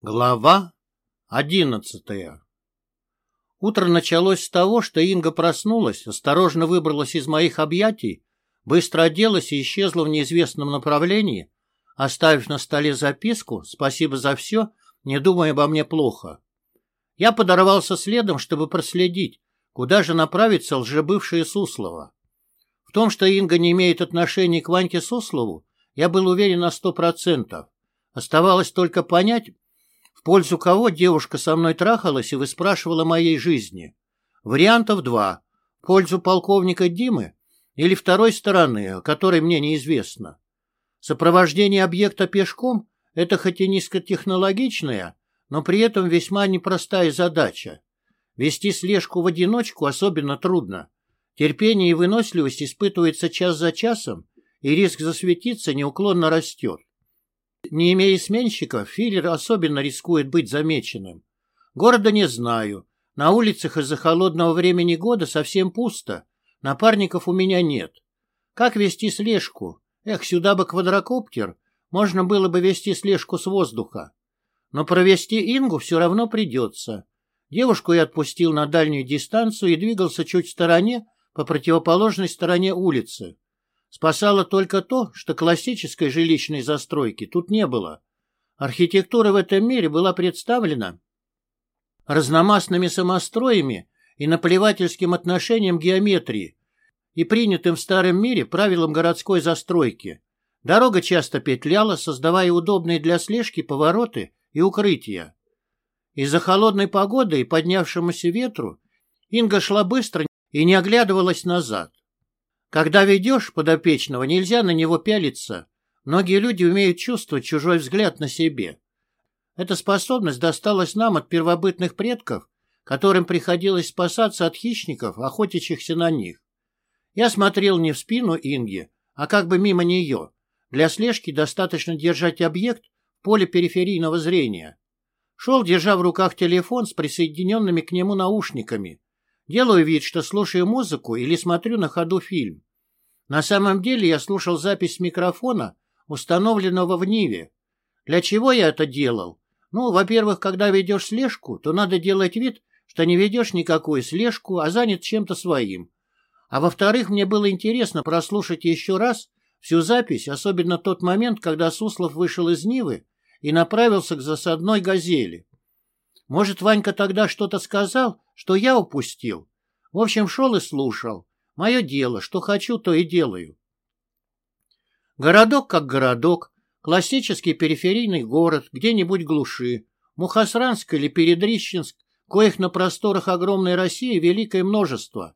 Глава одиннадцатая Утро началось с того, что Инга проснулась, осторожно выбралась из моих объятий, быстро оделась и исчезла в неизвестном направлении, оставив на столе записку «Спасибо за все, не думай обо мне плохо». Я подорвался следом, чтобы проследить, куда же направится лжебывшая Суслова. В том, что Инга не имеет отношения к Ваньке Суслову, я был уверен на сто процентов. Оставалось только понять, в пользу кого девушка со мной трахалась и выспрашивала моей жизни. Вариантов два. В пользу полковника Димы или второй стороны, о которой мне неизвестно. Сопровождение объекта пешком – это хоть и низкотехнологичная, но при этом весьма непростая задача. Вести слежку в одиночку особенно трудно. Терпение и выносливость испытывается час за часом, и риск засветиться неуклонно растет. Не имея сменщика, филлер особенно рискует быть замеченным. Города не знаю. На улицах из-за холодного времени года совсем пусто. Напарников у меня нет. Как вести слежку? Эх, сюда бы квадрокоптер. Можно было бы вести слежку с воздуха. Но провести Ингу все равно придется. Девушку я отпустил на дальнюю дистанцию и двигался чуть в стороне, по противоположной стороне улицы. Спасало только то, что классической жилищной застройки тут не было. Архитектура в этом мире была представлена разномастными самостроями и наплевательским отношением геометрии и принятым в старом мире правилам городской застройки. Дорога часто петляла, создавая удобные для слежки повороты и укрытия. Из-за холодной погоды и поднявшемуся ветру Инга шла быстро и не оглядывалась назад. Когда ведешь подопечного, нельзя на него пялиться. Многие люди умеют чувствовать чужой взгляд на себе. Эта способность досталась нам от первобытных предков, которым приходилось спасаться от хищников, охотящихся на них. Я смотрел не в спину Инги, а как бы мимо нее. Для слежки достаточно держать объект в поле периферийного зрения. Шел, держа в руках телефон с присоединенными к нему наушниками. Делаю вид, что слушаю музыку или смотрю на ходу фильм. На самом деле я слушал запись микрофона, установленного в Ниве. Для чего я это делал? Ну, во-первых, когда ведешь слежку, то надо делать вид, что не ведешь никакую слежку, а занят чем-то своим. А во-вторых, мне было интересно прослушать еще раз всю запись, особенно тот момент, когда Суслов вышел из Нивы и направился к засадной «Газели». Может, Ванька тогда что-то сказал, что я упустил? В общем, шел и слушал. Мое дело, что хочу, то и делаю. Городок как городок, классический периферийный город, где-нибудь глуши, Мухосранск или Передрищенск, коих на просторах огромной России великое множество.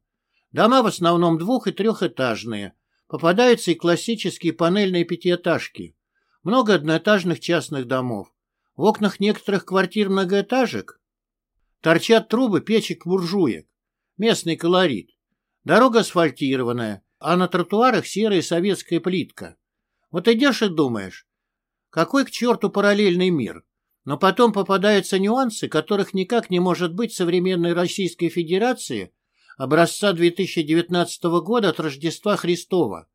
Дома в основном двух- и трехэтажные. Попадаются и классические панельные пятиэтажки. Много одноэтажных частных домов. В окнах некоторых квартир многоэтажек торчат трубы печек-буржуек. Местный колорит. Дорога асфальтированная, а на тротуарах серая советская плитка. Вот идешь и думаешь, какой к черту параллельный мир? Но потом попадаются нюансы, которых никак не может быть современной Российской Федерации образца 2019 года от Рождества Христова.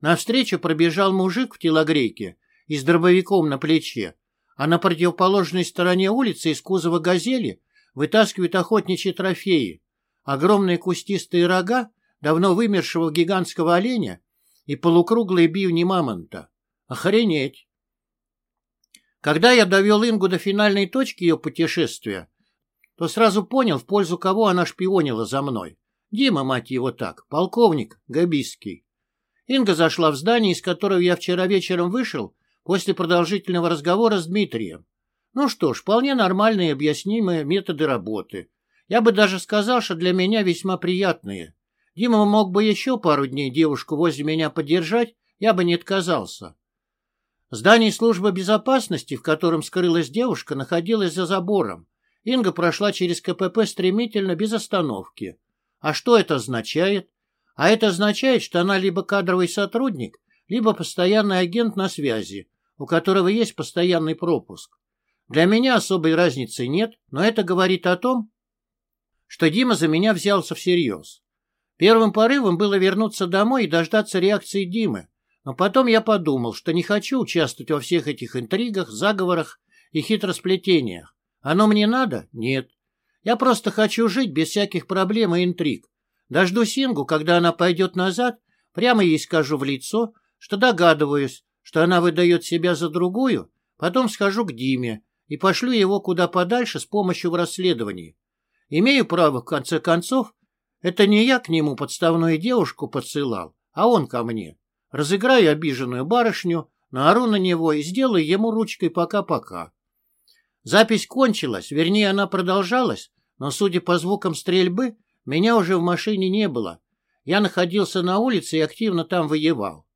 Навстречу пробежал мужик в телогрейке и с дробовиком на плече, а на противоположной стороне улицы из кузова «Газели» вытаскивают охотничьи трофеи. Огромные кустистые рога давно вымершего гигантского оленя и полукруглые бивни мамонта. Охренеть! Когда я довел Ингу до финальной точки ее путешествия, то сразу понял, в пользу кого она шпионила за мной. Дима, мать его так, полковник Габиский. Инга зашла в здание, из которого я вчера вечером вышел, после продолжительного разговора с Дмитрием. Ну что ж, вполне нормальные объяснимые методы работы. Я бы даже сказал, что для меня весьма приятные. Дима мог бы еще пару дней девушку возле меня подержать, я бы не отказался. Здание службы безопасности, в котором скрылась девушка, находилось за забором. Инга прошла через КПП стремительно, без остановки. А что это означает? А это означает, что она либо кадровый сотрудник, либо постоянный агент на связи, у которого есть постоянный пропуск. Для меня особой разницы нет, но это говорит о том, что Дима за меня взялся всерьез. Первым порывом было вернуться домой и дождаться реакции Димы, но потом я подумал, что не хочу участвовать во всех этих интригах, заговорах и хитросплетениях. Оно мне надо? Нет. Я просто хочу жить без всяких проблем и интриг. Дождусь Ингу, когда она пойдет назад, прямо ей скажу в лицо, что догадываюсь, что она выдает себя за другую, потом схожу к Диме и пошлю его куда подальше с помощью в расследовании. Имею право, в конце концов, это не я к нему подставную девушку подсылал, а он ко мне. Разыграю обиженную барышню, наору на него и сделаю ему ручкой пока-пока. Запись кончилась, вернее, она продолжалась, но, судя по звукам стрельбы, меня уже в машине не было. Я находился на улице и активно там воевал.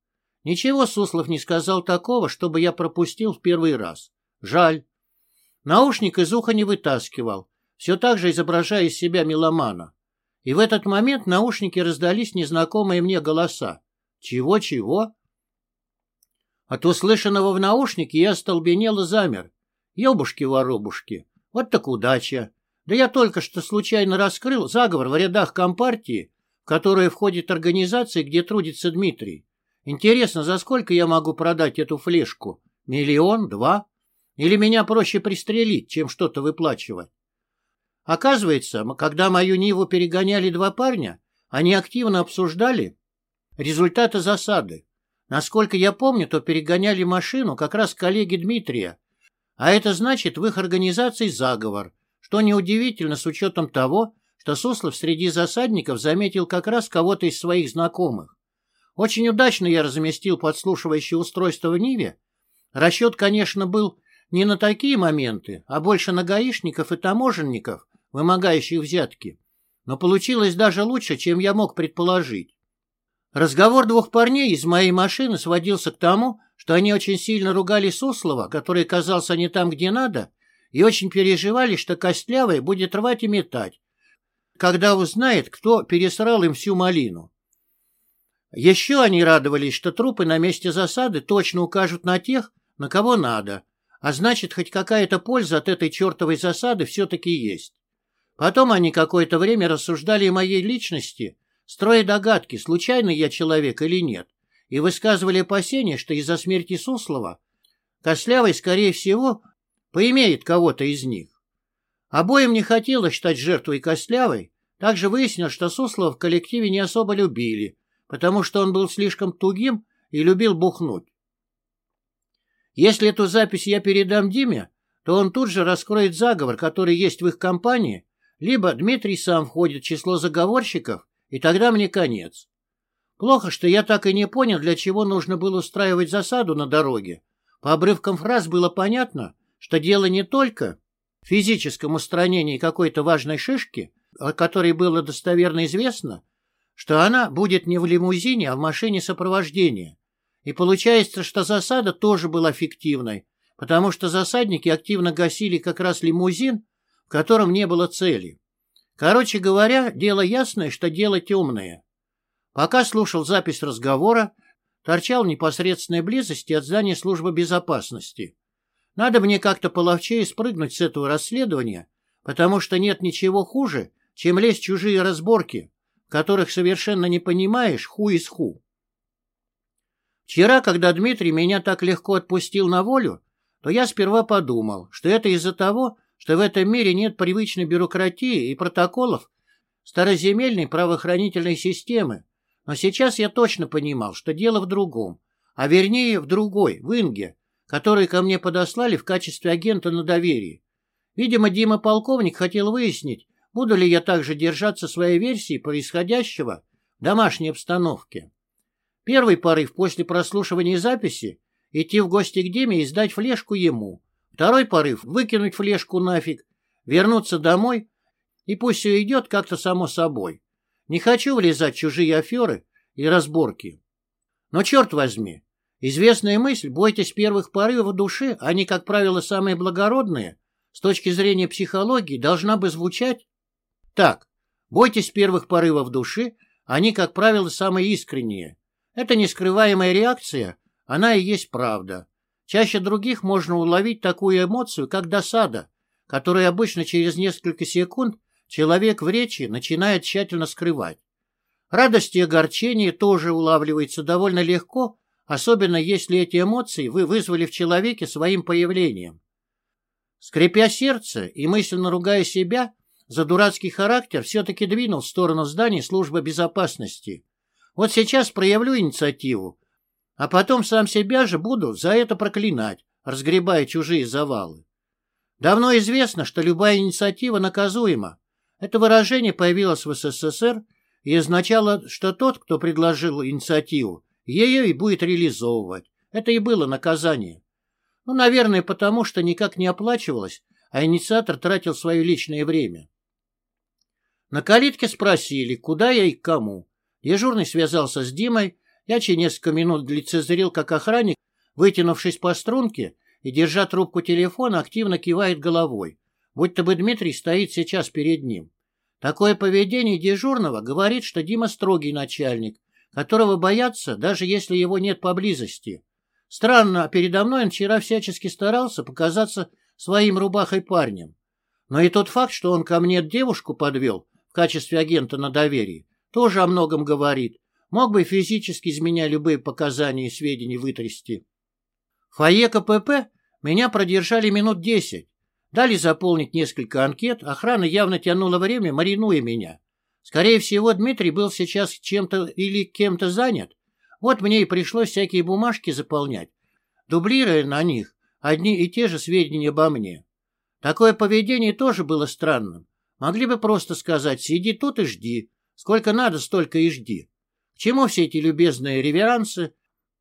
Ничего Суслов не сказал такого, чтобы я пропустил в первый раз. Жаль. Наушник из уха не вытаскивал, все так же изображая из себя меломана. И в этот момент в наушнике раздались незнакомые мне голоса. Чего-чего? От услышанного в наушнике я остолбенел и замер. Ёбушки-воробушки, вот так удача. Да я только что случайно раскрыл заговор в рядах Компартии, в которую входит организация, где трудится Дмитрий. Интересно, за сколько я могу продать эту флешку? Миллион? Два? Или меня проще пристрелить, чем что-то выплачивать? Оказывается, когда мою Ниву перегоняли два парня, они активно обсуждали результаты засады. Насколько я помню, то перегоняли машину как раз коллеги Дмитрия, а это значит в их организации заговор, что неудивительно с учетом того, что Суслов среди засадников заметил как раз кого-то из своих знакомых. Очень удачно я разместил подслушивающее устройство в Ниве. Расчет, конечно, был не на такие моменты, а больше на гаишников и таможенников, вымогающих взятки. Но получилось даже лучше, чем я мог предположить. Разговор двух парней из моей машины сводился к тому, что они очень сильно ругали Суслова, который казался не там, где надо, и очень переживали, что Костлявый будет рвать и метать, когда узнает, кто пересрал им всю малину. Еще они радовались, что трупы на месте засады точно укажут на тех, на кого надо, а значит, хоть какая-то польза от этой чертовой засады все-таки есть. Потом они какое-то время рассуждали о моей личности, строя догадки, случайный я человек или нет, и высказывали опасения, что из-за смерти Суслова Кослявый, скорее всего, поимеет кого-то из них. Обоим не хотелось стать жертвой Костлявой, также выяснилось, что Суслова в коллективе не особо любили, потому что он был слишком тугим и любил бухнуть. Если эту запись я передам Диме, то он тут же раскроет заговор, который есть в их компании, либо Дмитрий сам входит в число заговорщиков, и тогда мне конец. Плохо, что я так и не понял, для чего нужно было устраивать засаду на дороге. По обрывкам фраз было понятно, что дело не только в физическом устранении какой-то важной шишки, о которой было достоверно известно, что она будет не в лимузине, а в машине сопровождения. И получается, что засада тоже была фиктивной, потому что засадники активно гасили как раз лимузин, в котором не было цели. Короче говоря, дело ясное, что дело темное. Пока слушал запись разговора, торчал в непосредственной близости от здания службы безопасности. Надо мне как-то половчее спрыгнуть с этого расследования, потому что нет ничего хуже, чем лезть в чужие разборки, которых совершенно не понимаешь ху из ху. Вчера, когда Дмитрий меня так легко отпустил на волю, то я сперва подумал, что это из-за того, что в этом мире нет привычной бюрократии и протоколов староземельной правоохранительной системы, но сейчас я точно понимал, что дело в другом, а вернее в другой, в Инге, который ко мне подослали в качестве агента на доверии. Видимо, Дима полковник хотел выяснить, буду ли я также держаться своей версии происходящего в домашней обстановке. Первый порыв после прослушивания записи — идти в гости к Диме и сдать флешку ему. Второй порыв — выкинуть флешку нафиг, вернуться домой, и пусть все идет как-то само собой. Не хочу влезать в чужие аферы и разборки. Но черт возьми, известная мысль «бойтесь первых порывов души», они, как правило, самые благородные, с точки зрения психологии, должна бы звучать так. Бойтесь первых порывов души, они, как правило, самые искренние. Это нескрываемая реакция, она и есть правда. Чаще других можно уловить такую эмоцию, как досада, которая обычно через несколько секунд человек в речи начинает тщательно скрывать. Радость и огорчение тоже улавливается довольно легко, особенно если эти эмоции вы вызвали в человеке своим появлением. Скрипя сердце и мысленно ругая себя, за дурацкий характер все-таки двинул в сторону зданий службы безопасности. Вот сейчас проявлю инициативу, а потом сам себя же буду за это проклинать, разгребая чужие завалы. Давно известно, что любая инициатива наказуема. Это выражение появилось в СССР и означало, что тот, кто предложил инициативу, ее и будет реализовывать. Это и было наказание. Ну, наверное, потому что никак не оплачивалось, а инициатор тратил свое личное время. На калитке спросили, куда я и к кому. Дежурный связался с Димой, я через несколько минут лицезрел, как охранник, вытянувшись по струнке и, держа трубку телефона, активно кивает головой, будто бы Дмитрий стоит сейчас перед ним. Такое поведение дежурного говорит, что Дима строгий начальник, которого боятся, даже если его нет поблизости. Странно, а передо мной он вчера всячески старался показаться своим рубахой парнем. Но и тот факт, что он ко мне девушку подвел в качестве агента на доверии, тоже о многом говорит. Мог бы физически из меня любые показания и сведения вытрясти. В фойе КПП меня продержали минут десять. Дали заполнить несколько анкет, охрана явно тянула время, маринуя меня. Скорее всего, Дмитрий был сейчас чем-то или кем-то занят. Вот мне и пришлось всякие бумажки заполнять, дублируя на них одни и те же сведения обо мне. Такое поведение тоже было странным. Могли бы просто сказать «сиди тут и жди», Сколько надо, столько и жди. К чему все эти любезные реверансы,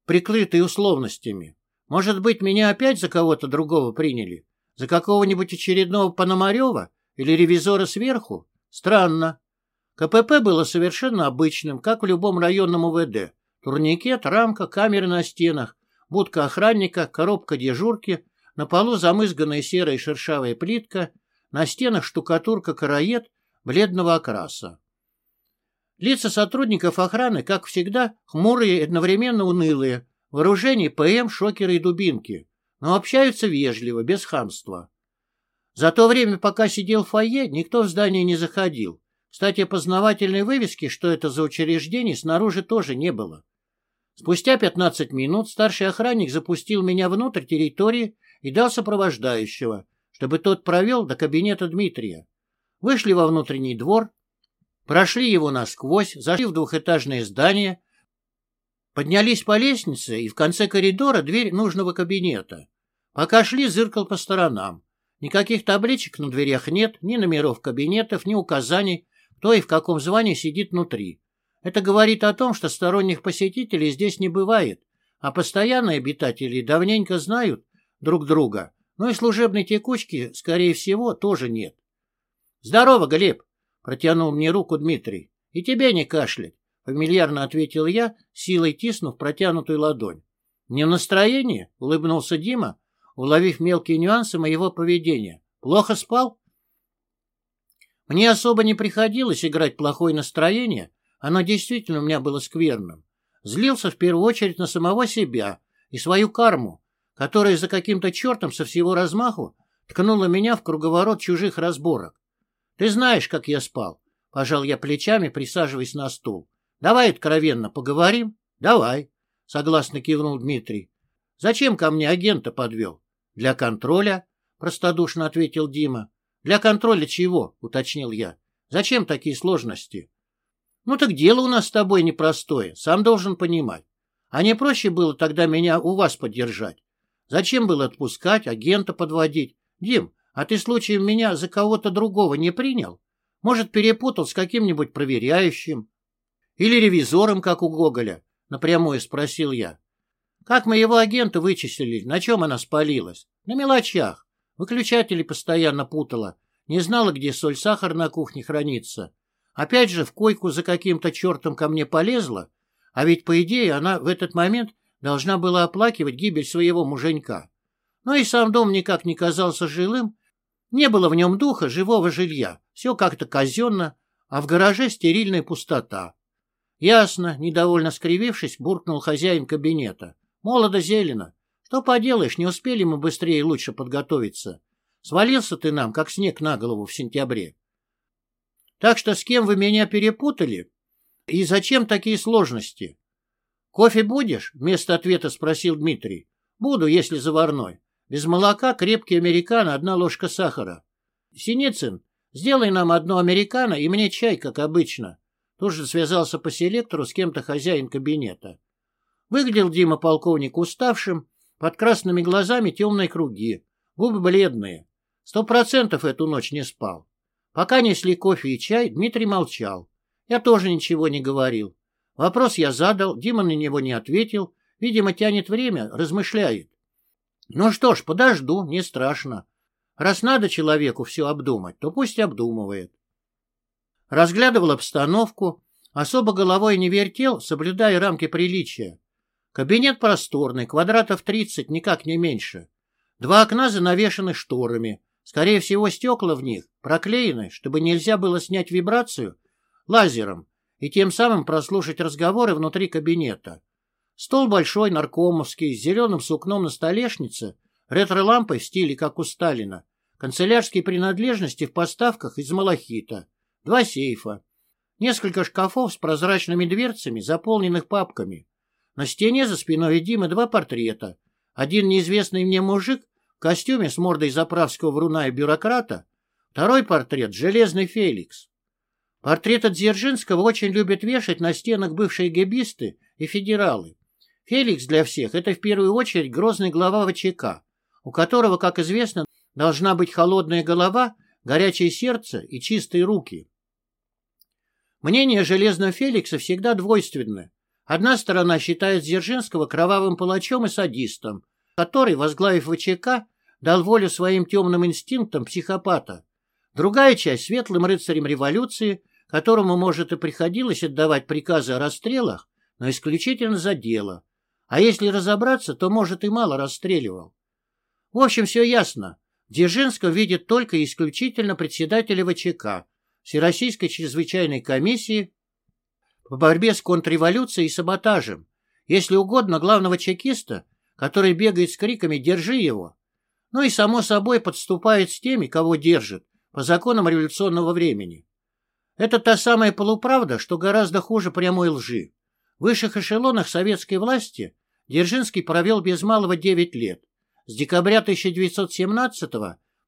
прикрытые условностями? Может быть, меня опять за кого-то другого приняли? За какого-нибудь очередного Пономарева или ревизора сверху? Странно. КПП было совершенно обычным, как в любом районном УВД. Турникет, рамка, камеры на стенах, будка охранника, коробка дежурки, на полу замызганная серая шершавая плитка, на стенах штукатурка-караед бледного окраса. Лица сотрудников охраны, как всегда, хмурые и одновременно унылые, вооружение ПМ, шокеры и дубинки, но общаются вежливо, без хамства. За то время, пока сидел в фойе, никто в здание не заходил. Кстати, опознавательной вывески, что это за учреждение, снаружи тоже не было. Спустя 15 минут старший охранник запустил меня внутрь территории и дал сопровождающего, чтобы тот провел до кабинета Дмитрия. Вышли во внутренний двор, Прошли его насквозь, зашли в двухэтажное здание, поднялись по лестнице и в конце коридора дверь нужного кабинета. Пока шли, зыркал по сторонам. Никаких табличек на дверях нет, ни номеров кабинетов, ни указаний, кто и в каком звании сидит внутри. Это говорит о том, что сторонних посетителей здесь не бывает, а постоянные обитатели давненько знают друг друга, но и служебной текучки, скорее всего, тоже нет. «Здорово, Глеб!» Протянул мне руку Дмитрий. «И тебе не кашлять», — фамильярно ответил я, силой тиснув протянутую ладонь. «Не в настроении?» — улыбнулся Дима, уловив мелкие нюансы моего поведения. «Плохо спал?» Мне особо не приходилось играть плохое настроение, оно действительно у меня было скверным. Злился в первую очередь на самого себя и свою карму, которая за каким-то чертом со всего размаху ткнула меня в круговорот чужих разборок. Ты знаешь, как я спал. Пожал я плечами, присаживаясь на стул. Давай откровенно поговорим. Давай, согласно кивнул Дмитрий. Зачем ко мне агента подвел? Для контроля, простодушно ответил Дима. Для контроля чего? уточнил я. Зачем такие сложности? Ну так дело у нас с тобой непростое, сам должен понимать. А не проще было тогда меня у вас поддержать? Зачем было отпускать, агента подводить? Дим, а ты случаем меня за кого-то другого не принял? Может, перепутал с каким-нибудь проверяющим? Или ревизором, как у Гоголя? Напрямую спросил я. Как мы его агента вычислили? На чем она спалилась? На мелочах. Выключатели постоянно путала. Не знала, где соль-сахар на кухне хранится. Опять же в койку за каким-то чертом ко мне полезла. А ведь, по идее, она в этот момент должна была оплакивать гибель своего муженька. Но и сам дом никак не казался жилым, не было в нем духа живого жилья, все как-то казенно, а в гараже стерильная пустота. Ясно, недовольно скривившись, буркнул хозяин кабинета. Молодо зелено. Что поделаешь, не успели мы быстрее и лучше подготовиться. Свалился ты нам, как снег на голову в сентябре. Так что с кем вы меня перепутали? И зачем такие сложности? Кофе будешь? Вместо ответа спросил Дмитрий. Буду, если заварной. Без молока крепкий американо, одна ложка сахара. Синицын, сделай нам одно американо и мне чай, как обычно. Тут же связался по селектору с кем-то хозяин кабинета. Выглядел Дима полковник уставшим, под красными глазами темные круги, губы бледные. Сто процентов эту ночь не спал. Пока несли кофе и чай, Дмитрий молчал. Я тоже ничего не говорил. Вопрос я задал, Дима на него не ответил. Видимо, тянет время, размышляет. Ну что ж, подожду, не страшно. Раз надо человеку все обдумать, то пусть обдумывает. Разглядывал обстановку, особо головой не вертел, соблюдая рамки приличия. Кабинет просторный, квадратов 30, никак не меньше. Два окна занавешены шторами. Скорее всего, стекла в них проклеены, чтобы нельзя было снять вибрацию лазером и тем самым прослушать разговоры внутри кабинета. Стол большой, наркомовский, с зеленым сукном на столешнице, ретро-лампой в стиле, как у Сталина, канцелярские принадлежности в поставках из малахита, два сейфа, несколько шкафов с прозрачными дверцами, заполненных папками. На стене за спиной Димы два портрета. Один неизвестный мне мужик в костюме с мордой заправского вруна и бюрократа, второй портрет — Железный Феликс. Портрет от Дзержинского очень любят вешать на стенах бывшие гебисты и федералы. Феликс для всех – это в первую очередь грозный глава ВЧК, у которого, как известно, должна быть холодная голова, горячее сердце и чистые руки. Мнение Железного Феликса всегда двойственное. Одна сторона считает Дзержинского кровавым палачом и садистом, который, возглавив ВЧК, дал волю своим темным инстинктам психопата. Другая часть – светлым рыцарем революции, которому, может, и приходилось отдавать приказы о расстрелах, но исключительно за дело – а если разобраться, то, может, и мало расстреливал. В общем, все ясно. Дзержинского видит только исключительно председателя ВЧК, Всероссийской чрезвычайной комиссии по борьбе с контрреволюцией и саботажем, если угодно, главного чекиста, который бегает с криками «Держи его!». Ну и, само собой, подступает с теми, кого держит, по законам революционного времени. Это та самая полуправда, что гораздо хуже прямой лжи. В высших эшелонах советской власти Дзержинский провел без малого 9 лет, с декабря 1917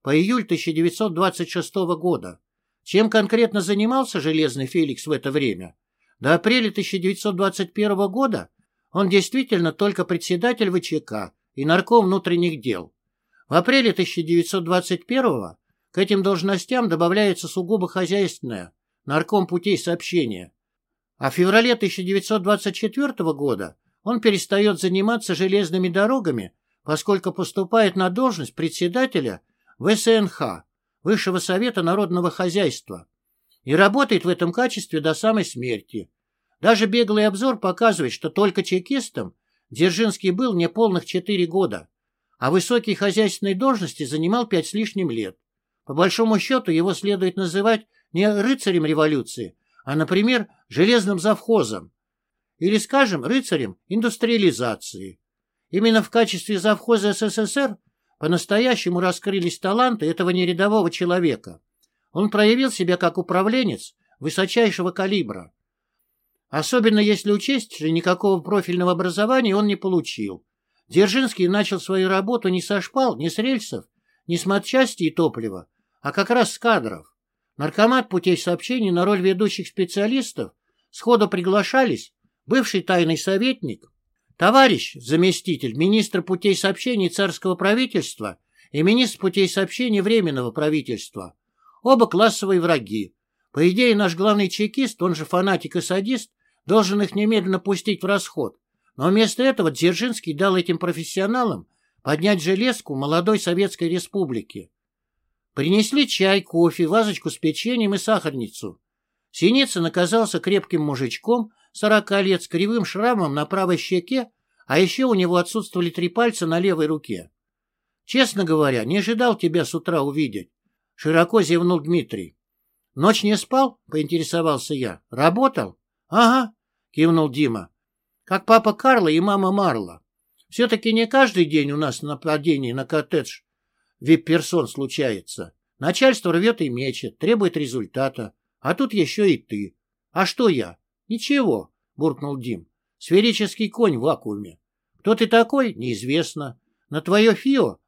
по июль 1926 года. Чем конкретно занимался Железный Феликс в это время? До апреля 1921 года он действительно только председатель ВЧК и нарком внутренних дел. В апреле 1921 к этим должностям добавляется сугубо хозяйственная нарком путей сообщения, а в феврале 1924 года он перестает заниматься железными дорогами, поскольку поступает на должность председателя ВСНХ, Высшего Совета Народного Хозяйства, и работает в этом качестве до самой смерти. Даже беглый обзор показывает, что только чекистом Дзержинский был не полных четыре года, а высокие хозяйственные должности занимал пять с лишним лет. По большому счету его следует называть не рыцарем революции, а, например, железным завхозом или, скажем, рыцарем индустриализации. Именно в качестве завхоза СССР по-настоящему раскрылись таланты этого нерядового человека. Он проявил себя как управленец высочайшего калибра. Особенно если учесть, что никакого профильного образования он не получил. Дзержинский начал свою работу не со шпал, не с рельсов, не с матчасти и топлива, а как раз с кадров. Наркомат путей сообщений на роль ведущих специалистов сходу приглашались бывший тайный советник, товарищ, заместитель министра путей сообщений царского правительства и министр путей сообщений Временного правительства. Оба классовые враги. По идее, наш главный чекист, он же фанатик и садист, должен их немедленно пустить в расход. Но вместо этого Дзержинский дал этим профессионалам поднять железку молодой Советской Республики. Принесли чай, кофе, вазочку с печеньем и сахарницу. Синицын оказался крепким мужичком, сорока лет, с кривым шрамом на правой щеке, а еще у него отсутствовали три пальца на левой руке. Честно говоря, не ожидал тебя с утра увидеть. Широко зевнул Дмитрий. Ночь не спал? Поинтересовался я. Работал? Ага, кивнул Дима. Как папа Карла и мама Марла. Все-таки не каждый день у нас нападение на коттедж вип-персон случается. Начальство рвет и мечет, требует результата. А тут еще и ты. А что я? Ничего, буркнул Дим. Сферический конь в вакууме. Кто ты такой, неизвестно. На твое ФИО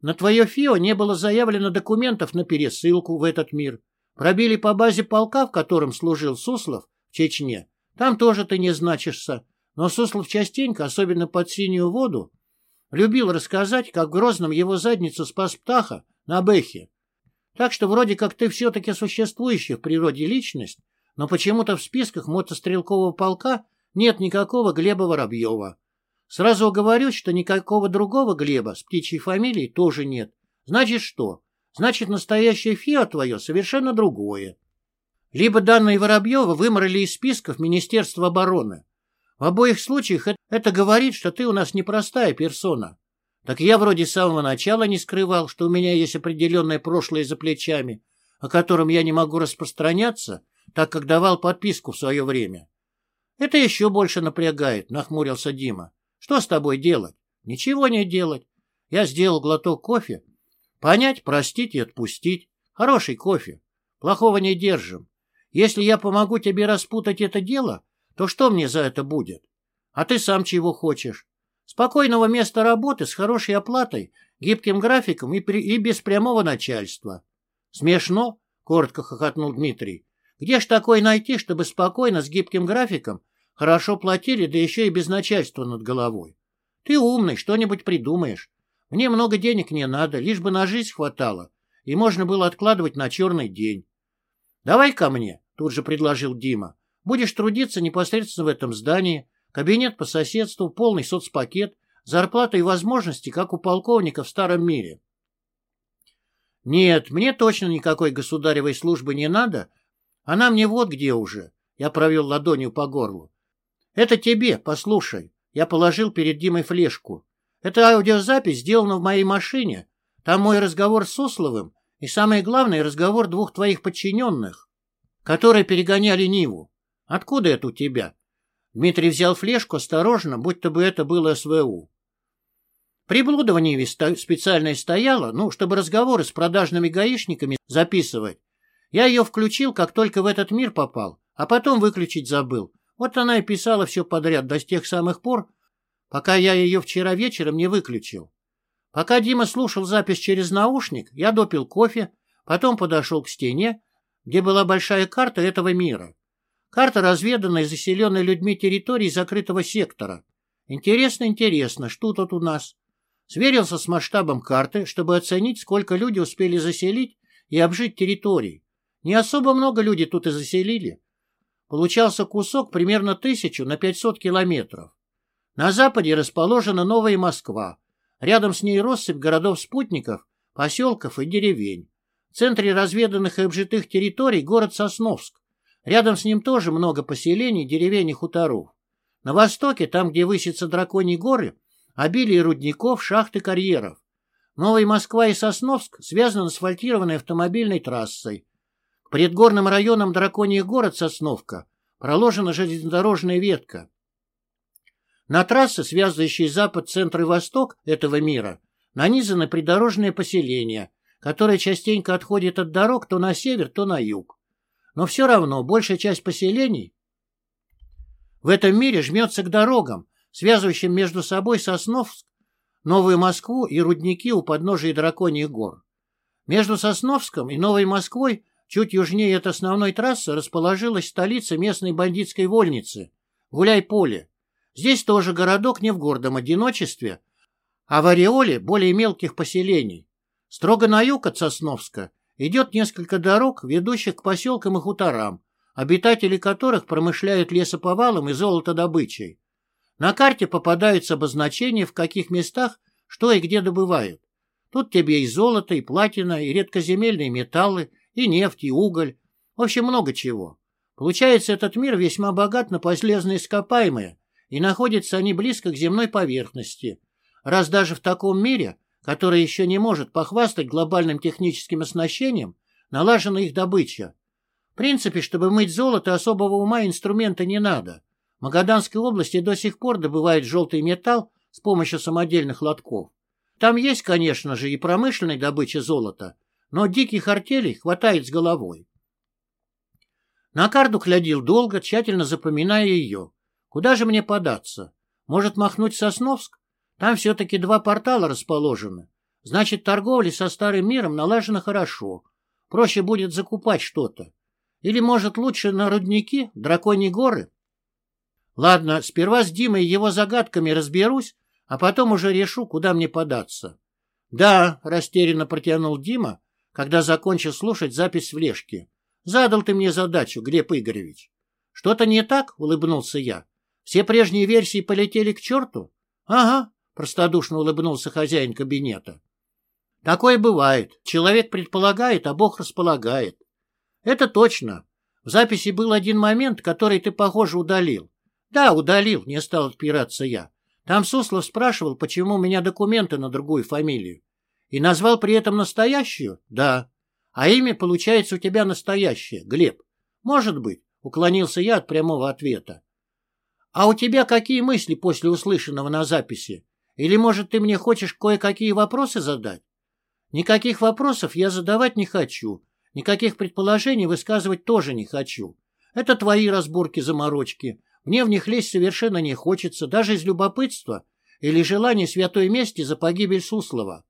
На твое ФИО не было заявлено документов на пересылку в этот мир. Пробили по базе полка, в котором служил Суслов в Чечне. Там тоже ты не значишься. Но Суслов частенько, особенно под синюю воду, любил рассказать, как в Грозном его задницу спас птаха на Бэхе. Так что вроде как ты все-таки существующая в природе личность, но почему-то в списках мотострелкового полка нет никакого Глеба Воробьева. Сразу оговорюсь, что никакого другого Глеба с птичьей фамилией тоже нет. Значит что? Значит, настоящее ФИА твое совершенно другое. Либо данные Воробьева вымрали из списков Министерства обороны. В обоих случаях это говорит, что ты у нас непростая персона. Так я вроде с самого начала не скрывал, что у меня есть определенное прошлое за плечами, о котором я не могу распространяться, так как давал подписку в свое время. Это еще больше напрягает, нахмурился Дима. Что с тобой делать? Ничего не делать. Я сделал глоток кофе. Понять, простить и отпустить. Хороший кофе. Плохого не держим. Если я помогу тебе распутать это дело, то что мне за это будет? А ты сам чего хочешь? Спокойного места работы с хорошей оплатой, гибким графиком и, при... и без прямого начальства. Смешно? — коротко хохотнул Дмитрий. Где ж такой найти, чтобы спокойно, с гибким графиком, хорошо платили, да еще и без начальства над головой? Ты умный, что-нибудь придумаешь. Мне много денег не надо, лишь бы на жизнь хватало, и можно было откладывать на черный день. Давай ко мне, тут же предложил Дима. Будешь трудиться непосредственно в этом здании, кабинет по соседству, полный соцпакет, зарплата и возможности, как у полковника в старом мире. Нет, мне точно никакой государевой службы не надо, она мне вот где уже. Я провел ладонью по горлу. Это тебе, послушай. Я положил перед Димой флешку. Это аудиозапись сделана в моей машине. Там мой разговор с Сусловым и, самое главное, разговор двух твоих подчиненных, которые перегоняли Ниву. Откуда это у тебя? Дмитрий взял флешку осторожно, будто бы это было СВУ. Приблуда в Ниве специально стояла, ну, чтобы разговоры с продажными гаишниками записывать. Я ее включил, как только в этот мир попал, а потом выключить забыл. Вот она и писала все подряд до тех самых пор, пока я ее вчера вечером не выключил. Пока Дима слушал запись через наушник, я допил кофе, потом подошел к стене, где была большая карта этого мира. Карта разведанной, заселенной людьми территории закрытого сектора. Интересно, интересно, что тут у нас? Сверился с масштабом карты, чтобы оценить, сколько люди успели заселить и обжить территории. Не особо много людей тут и заселили. Получался кусок примерно тысячу на 500 километров. На западе расположена Новая Москва. Рядом с ней россыпь городов-спутников, поселков и деревень. В центре разведанных и обжитых территорий город Сосновск. Рядом с ним тоже много поселений, деревень и хуторов. На востоке, там, где высятся драконьи горы, обилие рудников, шахт и карьеров. Новая Москва и Сосновск связаны асфальтированной автомобильной трассой. Предгорным районом Драконий город Сосновка проложена железнодорожная ветка. На трассе, связывающей запад, центр и восток этого мира, нанизаны придорожные поселения, которые частенько отходят от дорог то на север, то на юг. Но все равно большая часть поселений в этом мире жмется к дорогам, связывающим между собой Сосновск, Новую Москву и рудники у подножия Драконьих гор. Между Сосновском и Новой Москвой Чуть южнее от основной трассы расположилась столица местной бандитской вольницы – Гуляй-Поле. Здесь тоже городок не в гордом одиночестве, а в ореоле более мелких поселений. Строго на юг от Сосновска идет несколько дорог, ведущих к поселкам и хуторам, обитатели которых промышляют лесоповалом и золотодобычей. На карте попадаются обозначения, в каких местах что и где добывают. Тут тебе и золото, и платина, и редкоземельные металлы, и нефть, и уголь. В общем, много чего. Получается, этот мир весьма богат на полезные ископаемые, и находятся они близко к земной поверхности. Раз даже в таком мире, который еще не может похвастать глобальным техническим оснащением, налажена их добыча. В принципе, чтобы мыть золото, особого ума инструмента не надо. В Магаданской области до сих пор добывают желтый металл с помощью самодельных лотков. Там есть, конечно же, и промышленная добыча золота, но диких артелей хватает с головой. На карту глядел долго, тщательно запоминая ее. Куда же мне податься? Может, махнуть Сосновск? Там все-таки два портала расположены. Значит, торговля со старым миром налажена хорошо. Проще будет закупать что-то. Или, может, лучше на рудники, драконьи горы? Ладно, сперва с Димой его загадками разберусь, а потом уже решу, куда мне податься. Да, растерянно протянул Дима, когда закончил слушать запись в Лешке. Задал ты мне задачу, Глеб Игоревич. Что-то не так? Улыбнулся я. Все прежние версии полетели к черту? Ага, простодушно улыбнулся хозяин кабинета. Такое бывает. Человек предполагает, а Бог располагает. Это точно. В записи был один момент, который ты, похоже, удалил. Да, удалил, не стал отпираться я. Там Суслов спрашивал, почему у меня документы на другую фамилию. И назвал при этом настоящую? Да. А имя, получается, у тебя настоящее, Глеб. Может быть, уклонился я от прямого ответа. А у тебя какие мысли после услышанного на записи? Или, может, ты мне хочешь кое-какие вопросы задать? Никаких вопросов я задавать не хочу, никаких предположений высказывать тоже не хочу. Это твои разборки-заморочки. Мне в них лезть совершенно не хочется, даже из любопытства или желания святой мести за погибель Суслова.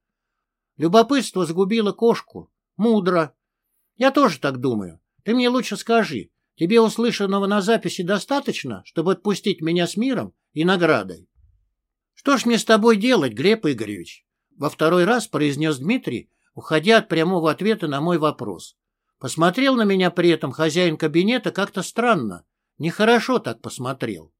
Любопытство сгубило кошку. Мудро. Я тоже так думаю. Ты мне лучше скажи, тебе услышанного на записи достаточно, чтобы отпустить меня с миром и наградой? Что ж мне с тобой делать, Глеб Игоревич? Во второй раз произнес Дмитрий, уходя от прямого ответа на мой вопрос. Посмотрел на меня при этом хозяин кабинета как-то странно. Нехорошо так посмотрел.